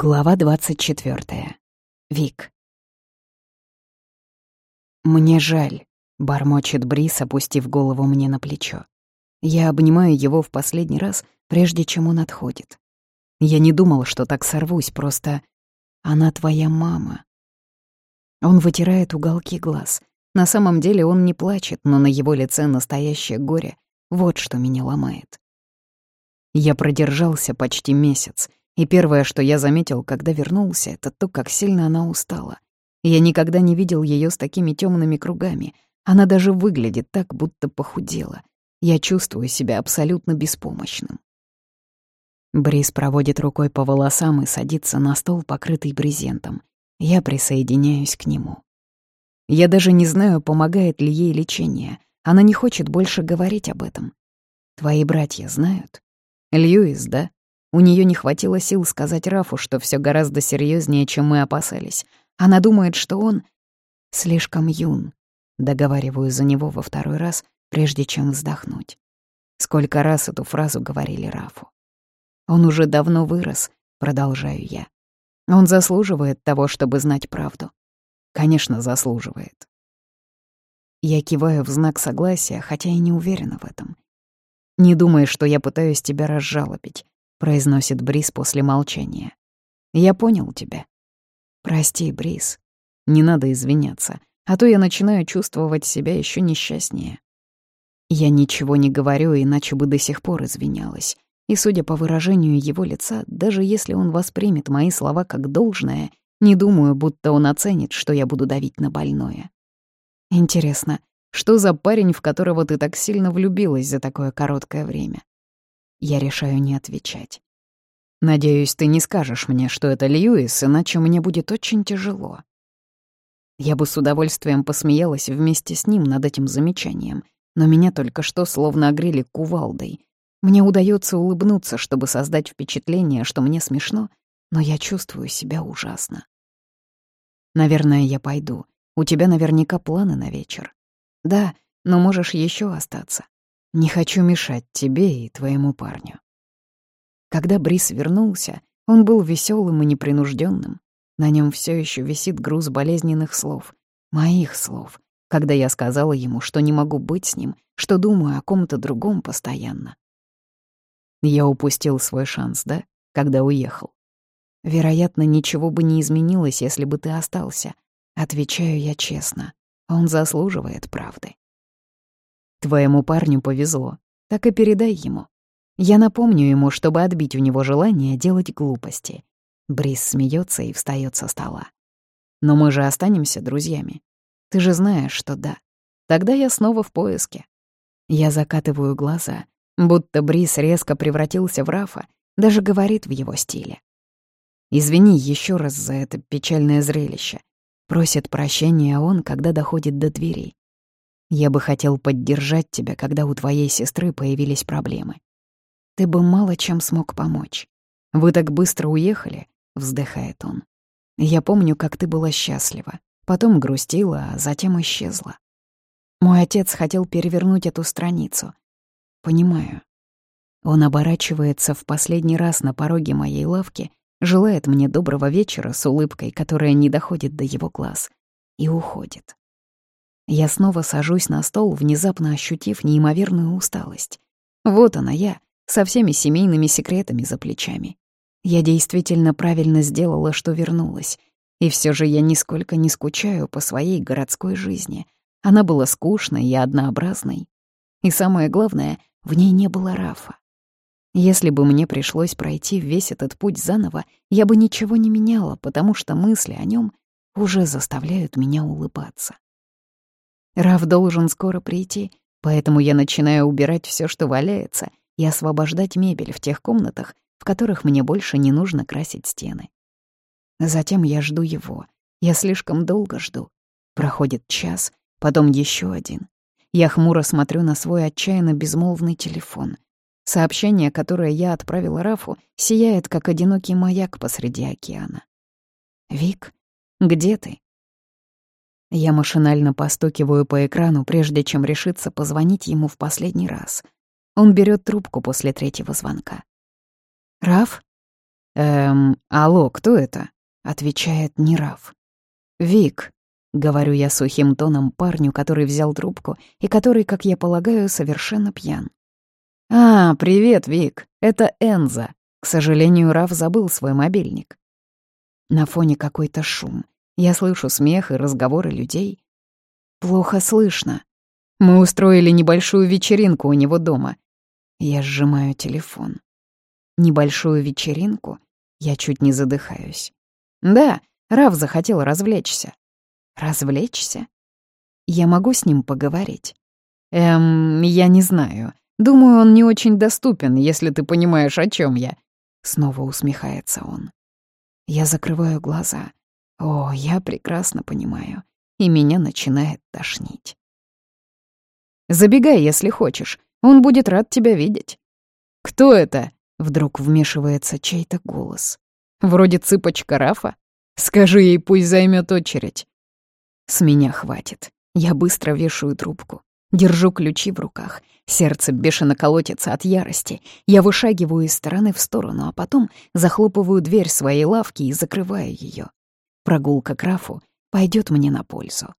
Глава 24. Вик. «Мне жаль», — бормочет Брис, опустив голову мне на плечо. Я обнимаю его в последний раз, прежде чем он отходит. Я не думал, что так сорвусь, просто... Она твоя мама. Он вытирает уголки глаз. На самом деле он не плачет, но на его лице настоящее горе. Вот что меня ломает. Я продержался почти месяц — и первое, что я заметил, когда вернулся, это то, как сильно она устала. Я никогда не видел ее с такими темными кругами. Она даже выглядит так, будто похудела. Я чувствую себя абсолютно беспомощным. Брис проводит рукой по волосам и садится на стол, покрытый брезентом. Я присоединяюсь к нему. Я даже не знаю, помогает ли ей лечение. Она не хочет больше говорить об этом. Твои братья знают? Льюис, да? У нее не хватило сил сказать Рафу, что все гораздо серьезнее, чем мы опасались. Она думает, что он слишком юн. Договариваю за него во второй раз, прежде чем вздохнуть. Сколько раз эту фразу говорили Рафу. Он уже давно вырос, продолжаю я. Он заслуживает того, чтобы знать правду. Конечно, заслуживает. Я киваю в знак согласия, хотя и не уверена в этом. Не думай, что я пытаюсь тебя разжалобить. — произносит Брис после молчания. «Я понял тебя. Прости, Брис. Не надо извиняться, а то я начинаю чувствовать себя еще несчастнее. Я ничего не говорю, иначе бы до сих пор извинялась. И, судя по выражению его лица, даже если он воспримет мои слова как должное, не думаю, будто он оценит, что я буду давить на больное. Интересно, что за парень, в которого ты так сильно влюбилась за такое короткое время? Я решаю не отвечать. «Надеюсь, ты не скажешь мне, что это Льюис, иначе мне будет очень тяжело». Я бы с удовольствием посмеялась вместе с ним над этим замечанием, но меня только что словно огрели кувалдой. Мне удается улыбнуться, чтобы создать впечатление, что мне смешно, но я чувствую себя ужасно. Наверное, я пойду. У тебя наверняка планы на вечер. Да, но можешь еще остаться. Не хочу мешать тебе и твоему парню. Когда Брис вернулся, он был веселым и непринужденным. На нем все еще висит груз болезненных слов, моих слов, когда я сказала ему, что не могу быть с ним, что думаю о ком-то другом постоянно. Я упустил свой шанс, да, когда уехал. Вероятно, ничего бы не изменилось, если бы ты остался. Отвечаю я честно. Он заслуживает правды. Твоему парню повезло. Так и передай ему. Я напомню ему, чтобы отбить у него желание делать глупости. Брис смеется и встает со стола. Но мы же останемся друзьями. Ты же знаешь, что да. Тогда я снова в поиске. Я закатываю глаза, будто Брис резко превратился в Рафа, даже говорит в его стиле. Извини еще раз за это печальное зрелище. Просит прощения он, когда доходит до двери. Я бы хотел поддержать тебя, когда у твоей сестры появились проблемы. Ты бы мало чем смог помочь. Вы так быстро уехали, вздыхает он. Я помню, как ты была счастлива, потом грустила, а затем исчезла. Мой отец хотел перевернуть эту страницу. Понимаю. Он оборачивается в последний раз на пороге моей лавки, желает мне доброго вечера с улыбкой, которая не доходит до его глаз, и уходит. Я снова сажусь на стол, внезапно ощутив неимоверную усталость. Вот она я, со всеми семейными секретами за плечами. Я действительно правильно сделала, что вернулась. И все же я нисколько не скучаю по своей городской жизни. Она была скучной и однообразной. И самое главное, в ней не было Рафа. Если бы мне пришлось пройти весь этот путь заново, я бы ничего не меняла, потому что мысли о нем уже заставляют меня улыбаться. Раф должен скоро прийти, поэтому я начинаю убирать все, что валяется, и освобождать мебель в тех комнатах, в которых мне больше не нужно красить стены. Затем я жду его. Я слишком долго жду. Проходит час, потом еще один. Я хмуро смотрю на свой отчаянно безмолвный телефон. Сообщение, которое я отправила Рафу, сияет, как одинокий маяк посреди океана. «Вик, где ты?» Я машинально постукиваю по экрану, прежде чем решиться позвонить ему в последний раз. Он берет трубку после третьего звонка. «Раф?» «Эм, алло, кто это?» — отвечает Нерав. «Вик», — говорю я сухим тоном парню, который взял трубку и который, как я полагаю, совершенно пьян. «А, привет, Вик, это Энза». К сожалению, Раф забыл свой мобильник. На фоне какой-то шум. Я слышу смех и разговоры людей. Плохо слышно. Мы устроили небольшую вечеринку у него дома. Я сжимаю телефон. Небольшую вечеринку? Я чуть не задыхаюсь. Да, Раф захотел развлечься. Развлечься? Я могу с ним поговорить? Эм, я не знаю. Думаю, он не очень доступен, если ты понимаешь, о чем я. Снова усмехается он. Я закрываю глаза. О, я прекрасно понимаю. И меня начинает тошнить. Забегай, если хочешь. Он будет рад тебя видеть. Кто это? Вдруг вмешивается чей-то голос. Вроде цыпочка Рафа. Скажи ей, пусть займет очередь. С меня хватит. Я быстро вешаю трубку. Держу ключи в руках. Сердце бешено колотится от ярости. Я вышагиваю из стороны в сторону, а потом захлопываю дверь своей лавки и закрываю ее. Прогулка к Рафу пойдет мне на пользу.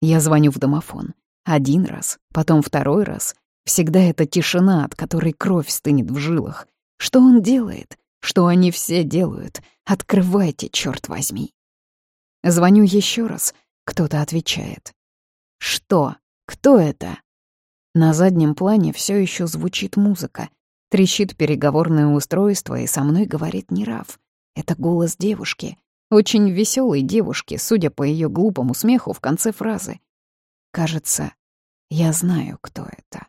Я звоню в домофон. Один раз, потом второй раз. Всегда эта тишина, от которой кровь стынет в жилах. Что он делает? Что они все делают? Открывайте, черт возьми. Звоню еще раз. Кто-то отвечает. Что? Кто это? На заднем плане все еще звучит музыка. Трещит переговорное устройство, и со мной говорит Нераф. Это голос девушки. Очень веселой девушки, судя по ее глупому смеху в конце фразы. Кажется, я знаю, кто это.